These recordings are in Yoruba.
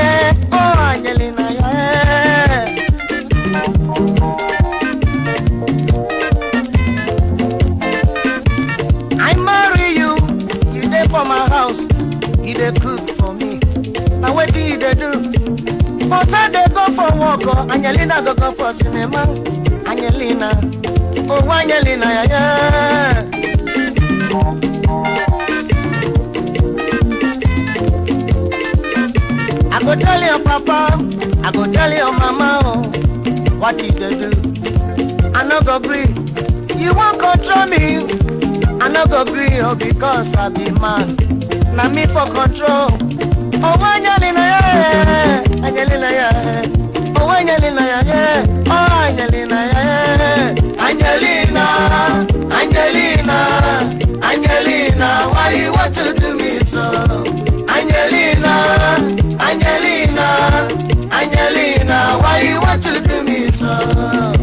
oh Angelina, I marry you, you there for my house, you there cook for me. Now what do you there do? For Sunday go for walk, oh Angelina go go for cinema, Angelina, oh Angelina, yeah. yeah. go tell your papa, I go tell your mama, oh, what did they do? I no go agree. You won't control me. I no go agree, oh, because I be man. Na me for control. Oh, Angelina, yeah, Angelina, yeah. Oh, Angelina, yeah, oh, Angelina, yeah. Angelina, Angelina, Angelina, why you want to do me so? Angelina. Angelina, Angelina, why you want to do me so?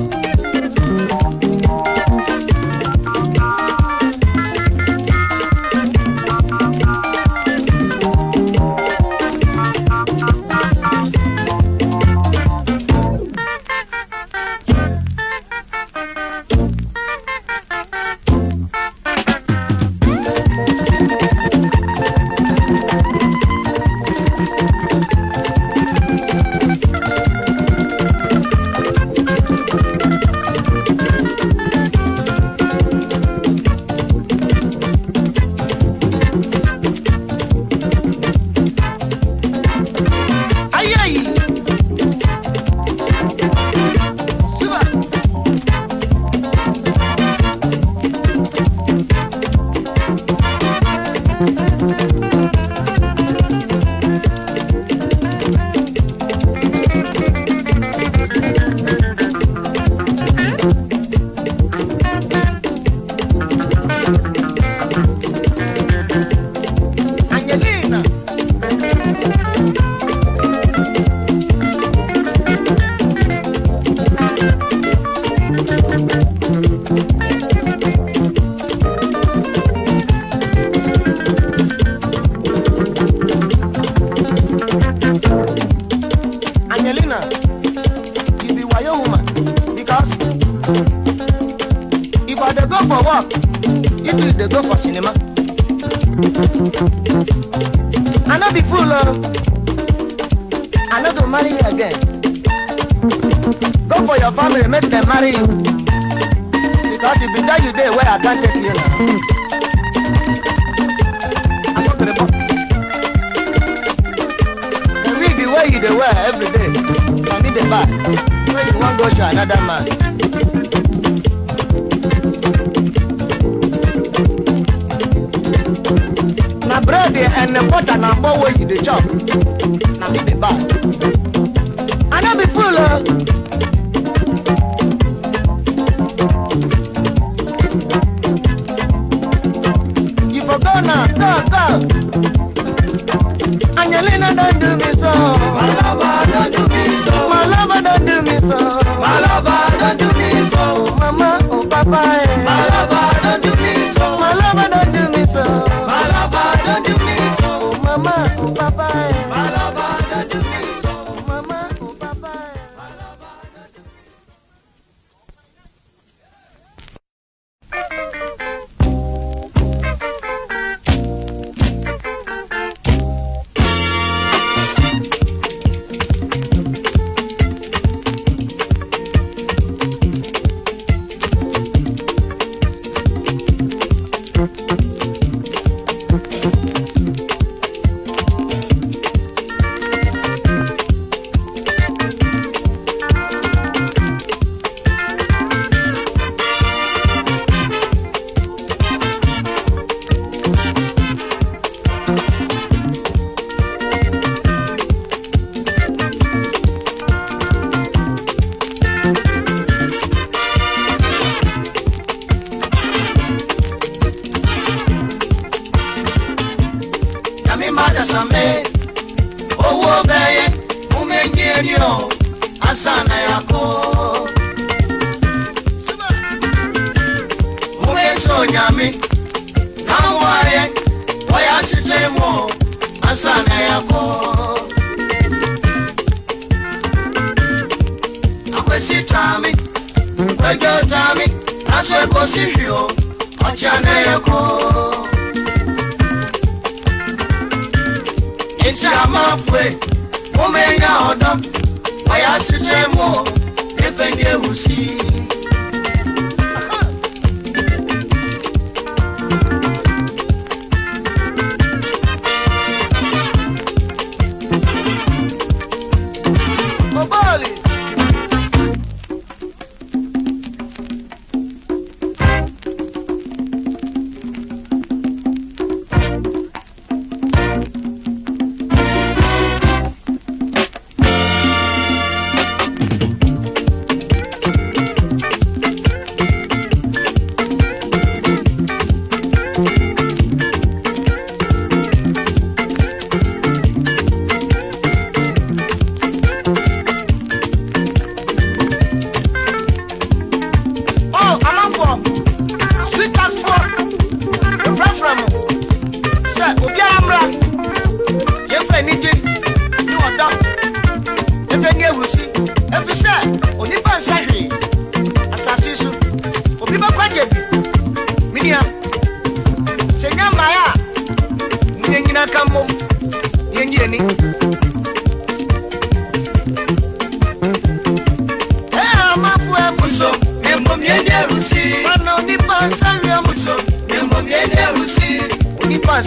Bye.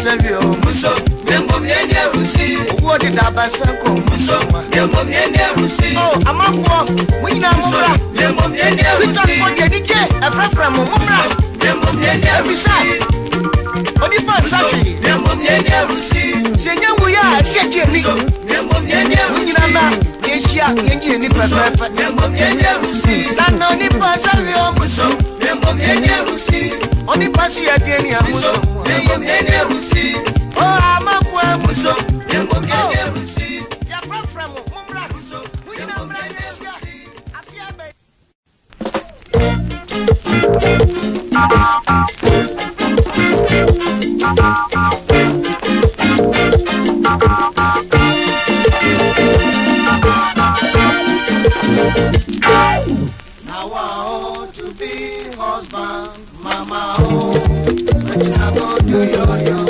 sẹ́yìn o. Muso nyembo mi ẹni ẹrù sí. Owó dídá bá sẹ́kọ̀. Muso nyembo mi ẹni ẹrù sí. Ó a máa wọ mo yín náà mo múra. Muso nyembo mi ẹni ẹrù sí. Sítọ́ ìfọ̀jẹ̀ díjẹ́ ẹ̀fẹ́fẹ́ mo múra. Muso nyembo mi ẹni ẹrù sí. Onífọ̀ sábì. Muso nyembo mi ẹni ẹrù sí. Ṣèyẹ́ w hyɛ gye ani wo nyina ma yɛhyia yɛgye ani pɛpɛpɛ sana onipa sɛwe ɔmo so onipa so yɛ deɛ ne amo so o amafo amu mo mommra mo Thank you. happy husband, mama oh. I you not gonna do your your.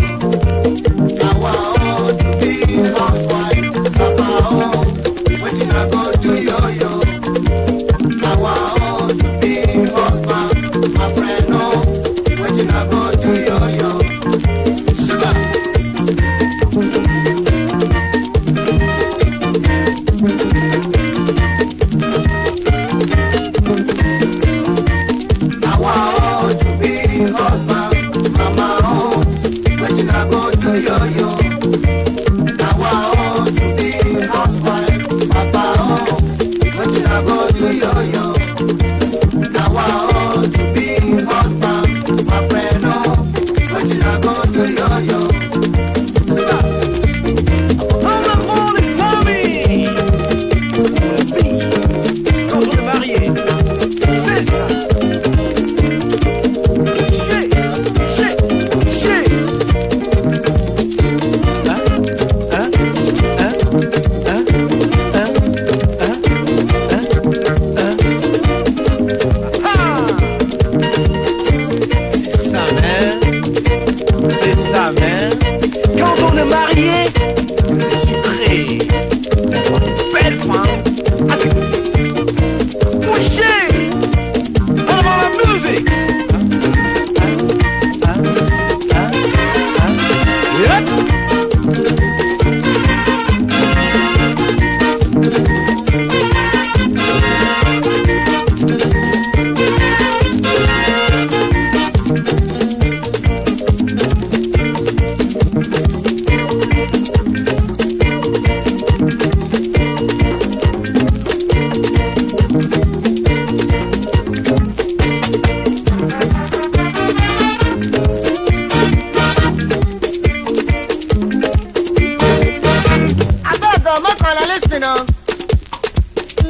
listen on.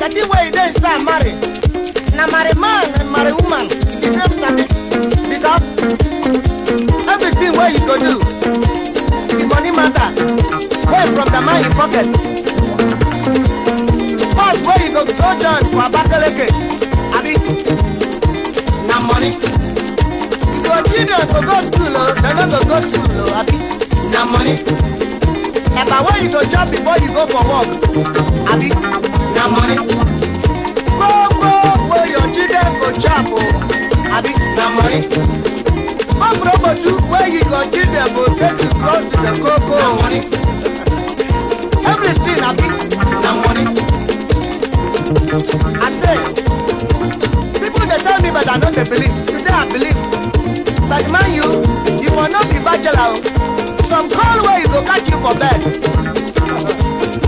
That the way they say marry. Now marry man and marry woman. You don't sabi. Because everything where you go do, the money matter. Where from the man you pocket. First where you go go down for Abakaleke. Abi. Now money. You go children go go school, oh. They no go go school, oh. Abi. Now money eba wey you go chop before you go for work abi na money gbogbo wey your children go chop o oh. abi na money mokorobotu wey you go children go take to go to the koko na money everything abi na money i say people they tell me but i no dey believe today i believe but man you you for no be bachelor o. Oh from tall way go catch you for bed.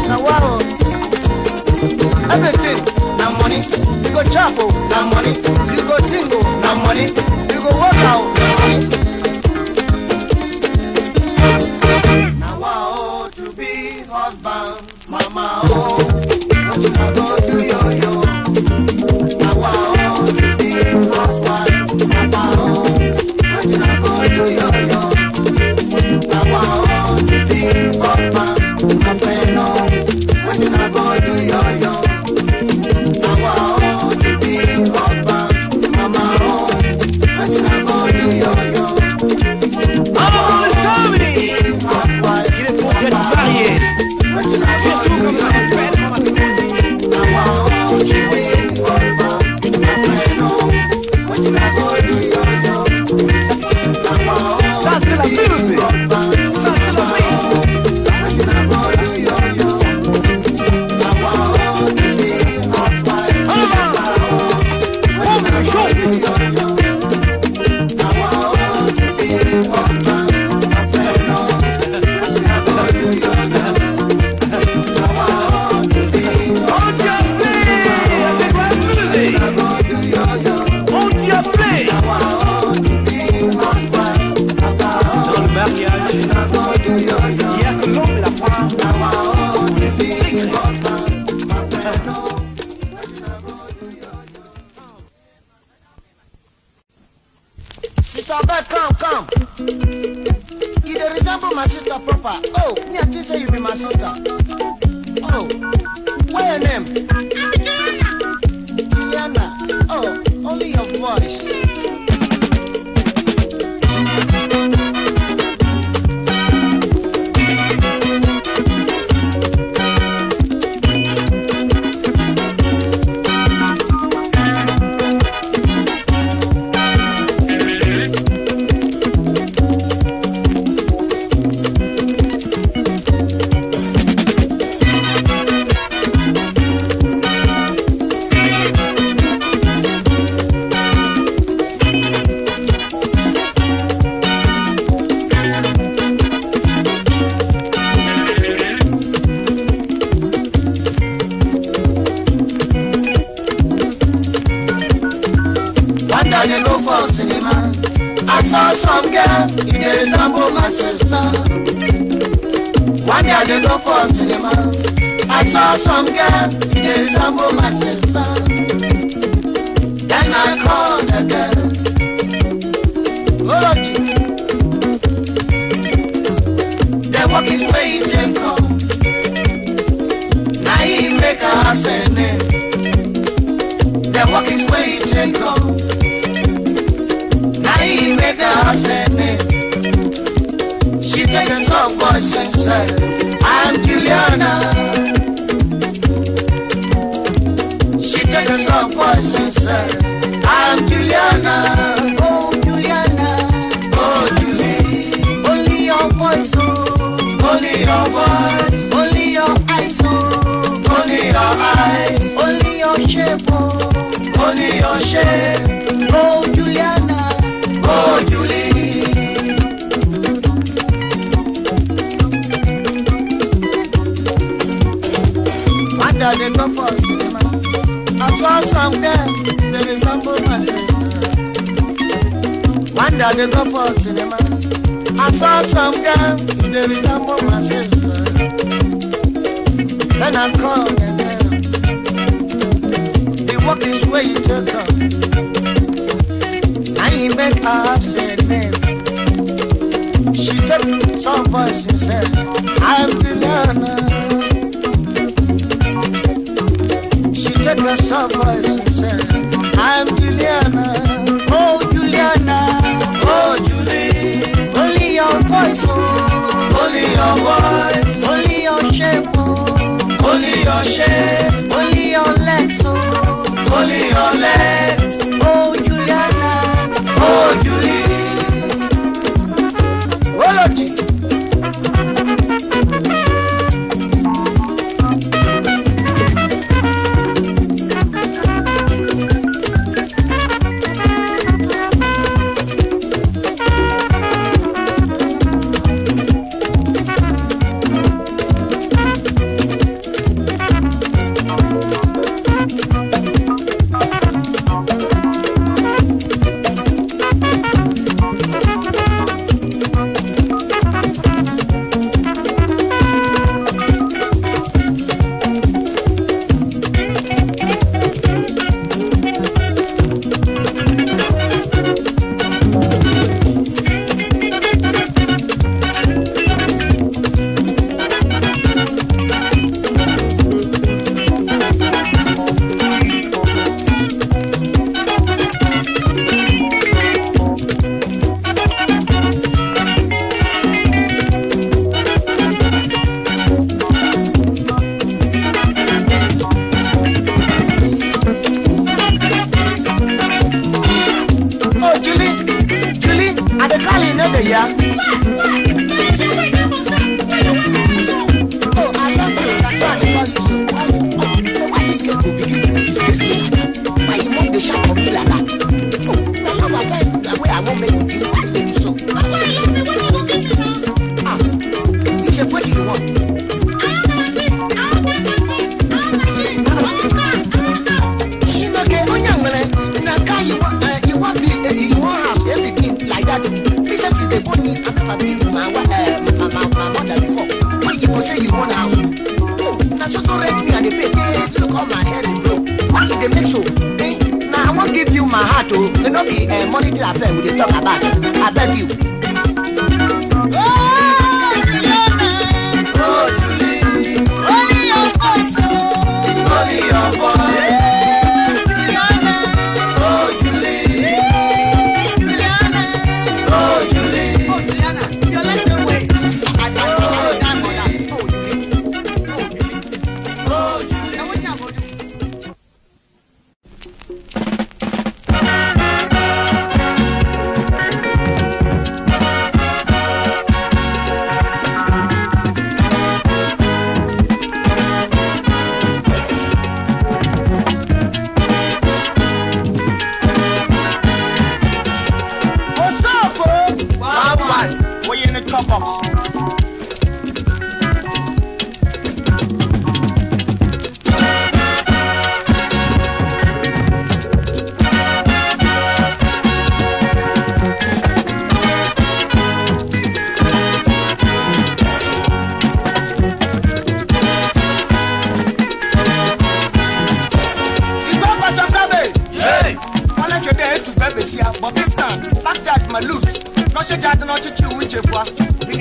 Now wow. everything na money you go chapel? o oh, money you go single? o oh, money. Walk. I'm Juliana. Oh, Juliana. Oh, Julie. Only your voice, oh. Only your voice. Only your eyes, oh. Only your eyes. Only your shape, oh. Only your shape, oh. from there, they resemble myself. One day they go for cinema. I saw some girl, they resemble myself. Then I called them. They walk this way, to come. I make her say name. She took some voice and said, I'm the learner. lifted the voice, and said, I'm Juliana, oh Juliana, oh Julie, only your voice, oh, only your voice, only your shape, oh, only your shape. back to mix o eh na i won't give you my heart o e no be eh, money affair we dey talk about I beg you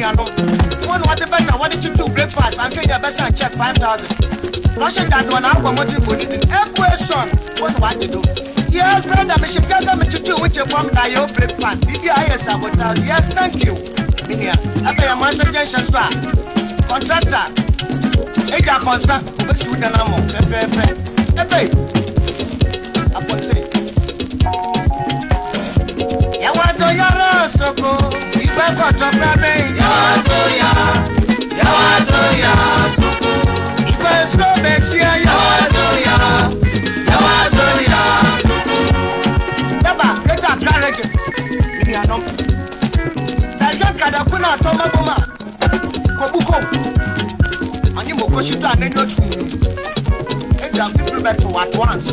Kenya no wọn wọn ti bẹta wọn ti chip to breakfast and kenya bẹsẹ and check five thousand lọsẹ dadu ọna akọ mọtì boniti eku eson wọn wọn adi do yes brenda mi ṣe gẹgẹ mi tutu wuche fọm na yẹ o breakfast bibi ayẹ sabota yes thank you minia abẹ yẹ mọ ẹsẹ jẹnṣẹ so a contractor eja constant o bẹ siwu dana mọ pẹpẹpẹ ẹbẹ yìí. kotoprame yawatoya yawatoya suku ikoso mechia yawatoya yawatoya suku daba keta kareke miniano sajan kada kuna toma boma kobuko ani mokoshi to anenyo tu and the people better at once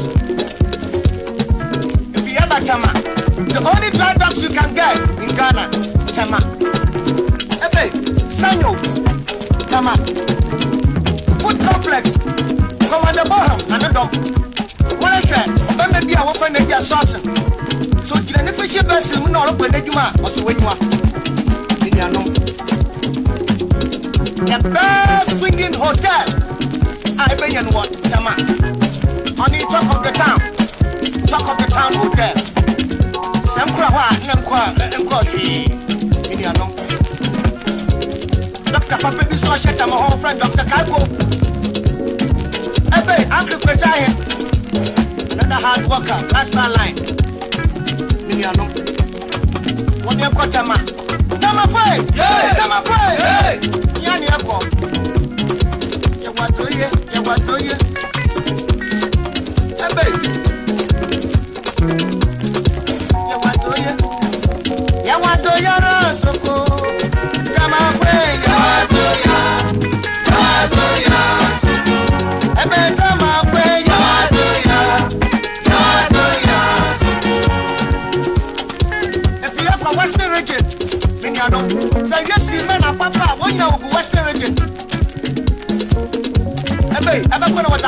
if you ever come the only dry dogs you can get in Ghana tama ebe sanyo tama food complex commander boham na ne dɔm wɔn hwɛ ɔbɛma bi a wɔfɛ n'adi aso ase so gyina ne fɛhyɛ bɛsiri mu na ɔrekɔ n'adwuma a ɔsɛ w'anyiwa nnuanom the best swinging hotel ah, a ɛbɛyɛ no wɔ tama ɔne talk of the town talk of the town hotel sɛ nkora hɔ a na nkɔ a nkɔ hwee ni ano dɔkta papa bi so ɔhyɛ tam hɔ frɛ dɔkta kaako ɛbɛi ankrekwesa ahɛ nana hard worker national line ne nuano wɔne ɛkɔ tama tamafoe tamafoe nyane ɛkɔ yɛwɔ atoyɛ yɛwɔ atoyɛ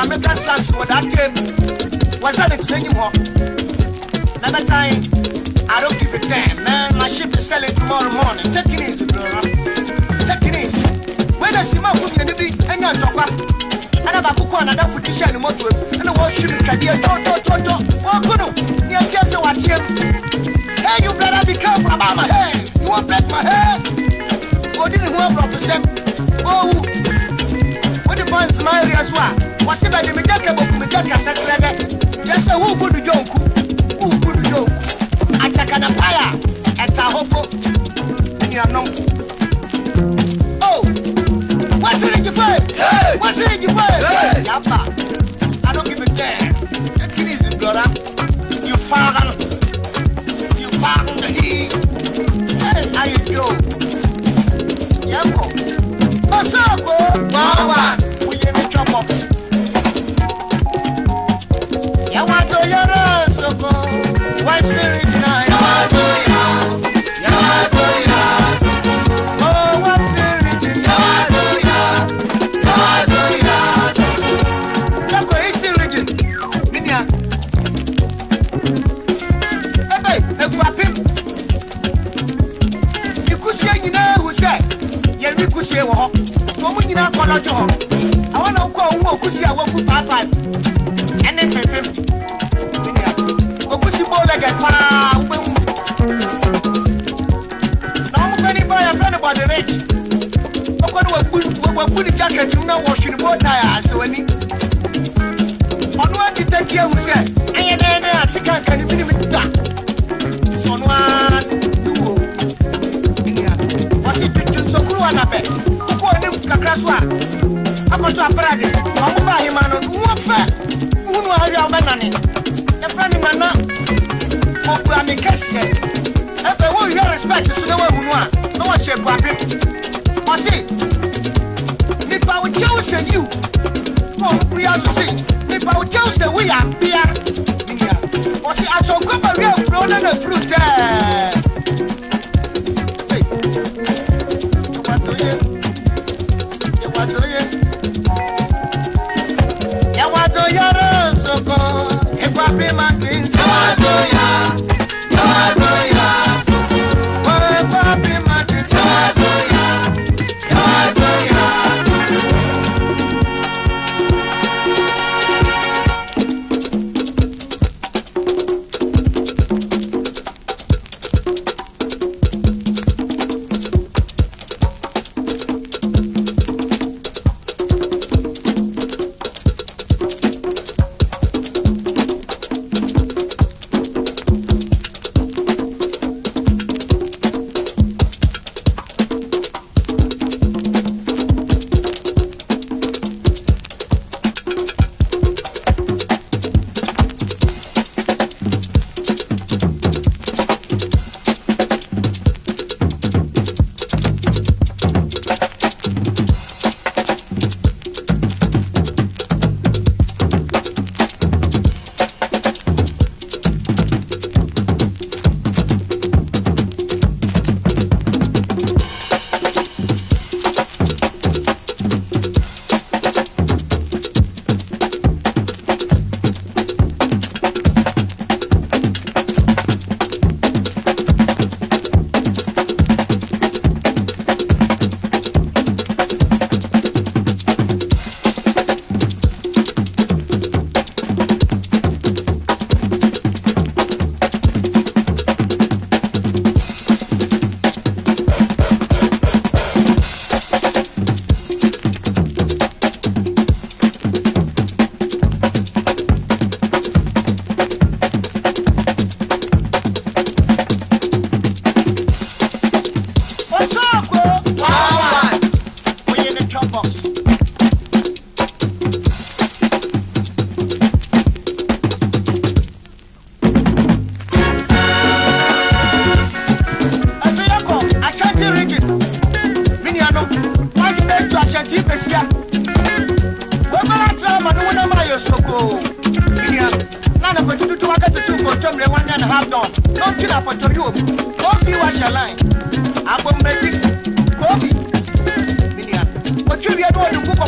American slangs wɔ that table wɔsɛ ne tena enyim hɔ Never bɛtan I don't give a damn man my ship is selling tomorrow morning take it easy bro take it easy wei na sima ko nyina ne bi anya ntɔkwa ɛna baako kɔ anadafo ti hyɛ ne mɔto mu ɛna wɔhwiri twadeɛ tɔtɔtɔtɔ wɔko no ne ɛkyɛ sɛ wateɛ mu hey you better be careful about my head you wan break my head What wɔdi ne ho aborɔfo sɛm ɔwu wode bɔ nsema awia so a wɔte bɛde megya kaboku megya kasa serɛ dɛ kyɛ sɛ wobu du dwonku wobu du dwonku akyakanapae a ɛta hɔ po anuanom o wasere gyife wasere gyife yaba I don't give a care. The kid is the brother. You father. You father the he. Hey, how you do? Yako. What's up, boy? Wow, wow. wode jacket mu na wɔhwene botae asɛwani ɔno adi tatia hu sɛ ɛyɛ nɛɛnɛ a sika nka ne menem da sɛ ɔno ara ne wo ɔse twitwi nsɔkuru wanapɛ wobɔɔ ne kakra so a akɔto aprade ɔmobaa hema no wofɛ wohunu ahawia wobɛnane yɛfrɛ ne nana ɔbua me kɛseɛ ɛfɛ wowiɛ respect so ne woahu no a na wɔhyɛ kuape ɔse ṣe yìí o wọn ò rí àtúnṣe nípa ọjọ́ ọ̀sẹ̀ wíyà bíyà ọ̀sẹ̀ àtọ̀gbọ́n pẹ̀lú ẹ̀kúrọ́ nínú ìfúrú tẹ́ẹ̀.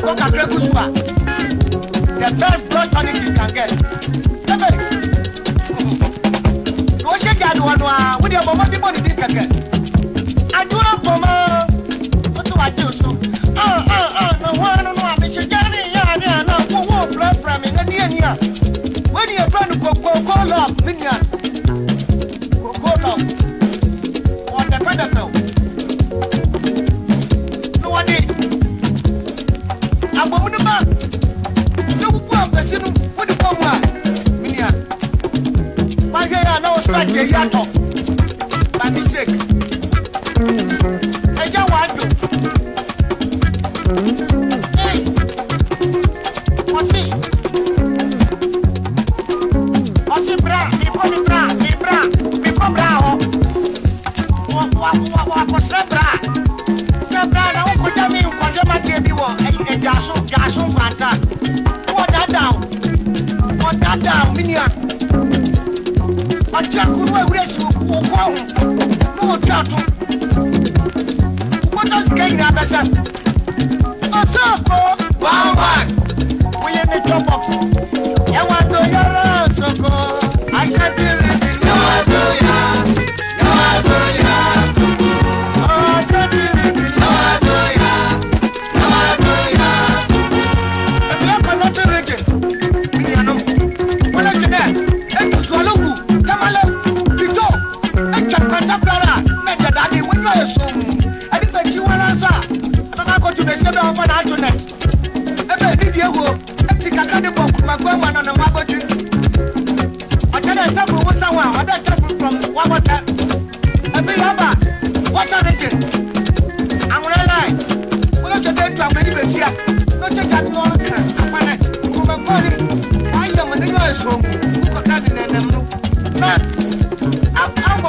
coca treble sugar. The best blood tonic you can get. Come mm-hmm. your uh, your With Tẹ́fẹ̀. Wọ́n ṣe jẹ́ àdùn ọ̀nà àwọn ọmọ ọmọ bíbọ̀ nìbí kẹ̀kẹ́. Àdúrà pọ̀ mọ́. Ó sì wá dé oṣù. Àwọn anúnú àbíṣe jẹ́ ní ìyá mi àná fún owó fúrẹ́fúrẹ́ mi lẹ́ni ènìyàn. Wọ́n ní ẹ̀fọ́ go go go love minion. yàtọ̀. akoa ho na wɔtwa to wobɔtɔ sika nyinaa bɛsɛ ɔsɛ ko woyɛ ne tɔ box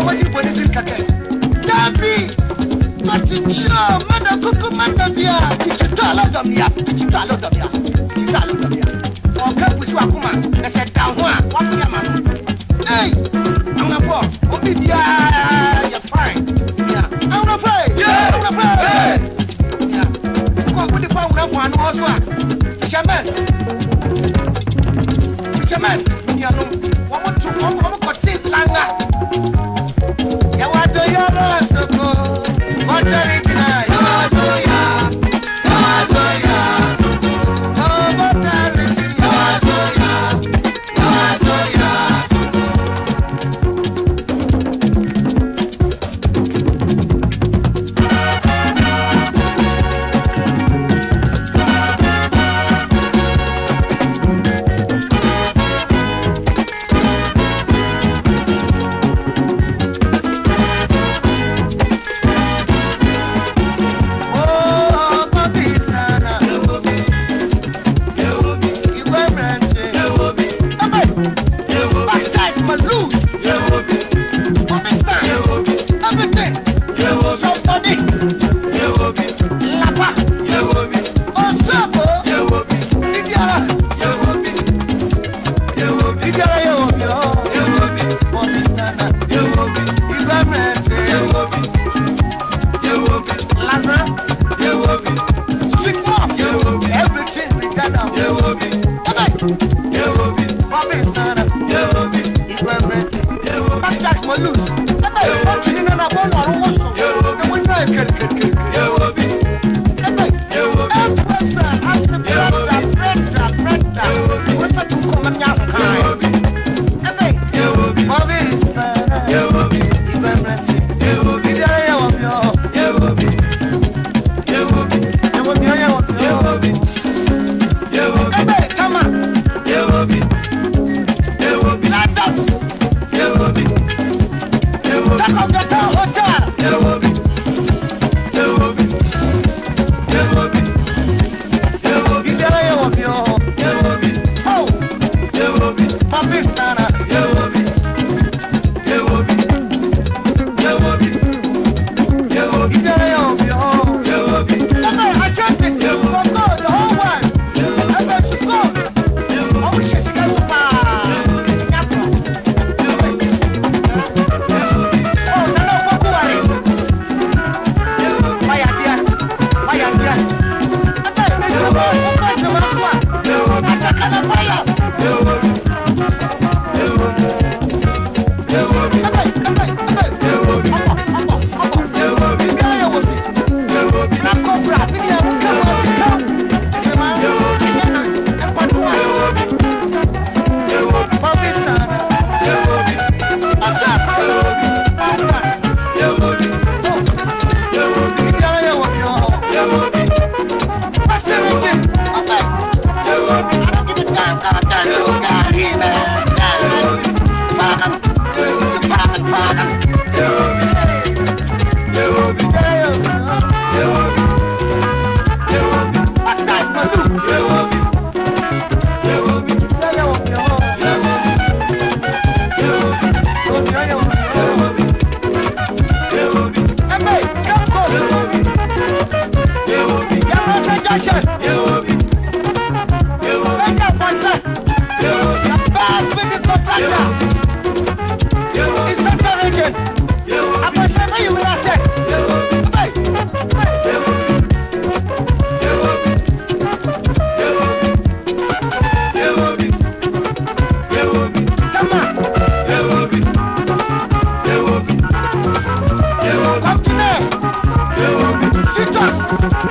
wɔyi polisi kakɛ daabi matikyerɛ mada koko mada bia tikitɔ alɔ dɔmia tikitɔ alɔ dɔmia tikitɔ alɔ dɔmia ɔka kusi wakoma ɛsɛ da ho a wapea ma no ei awerɛfɔ obi biaa uh, yɛ fine awerɛfɔ awerɛfɔ kɔ wode pa wura ho ano hɔ so a hyɛmɛn hyɛmɛn Secretary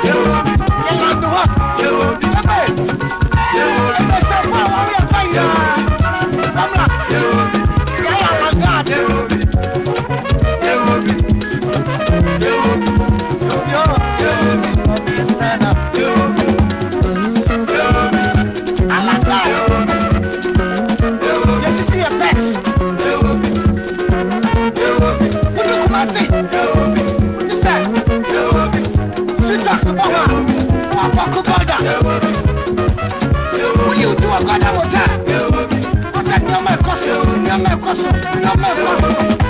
Yeah. coração, não me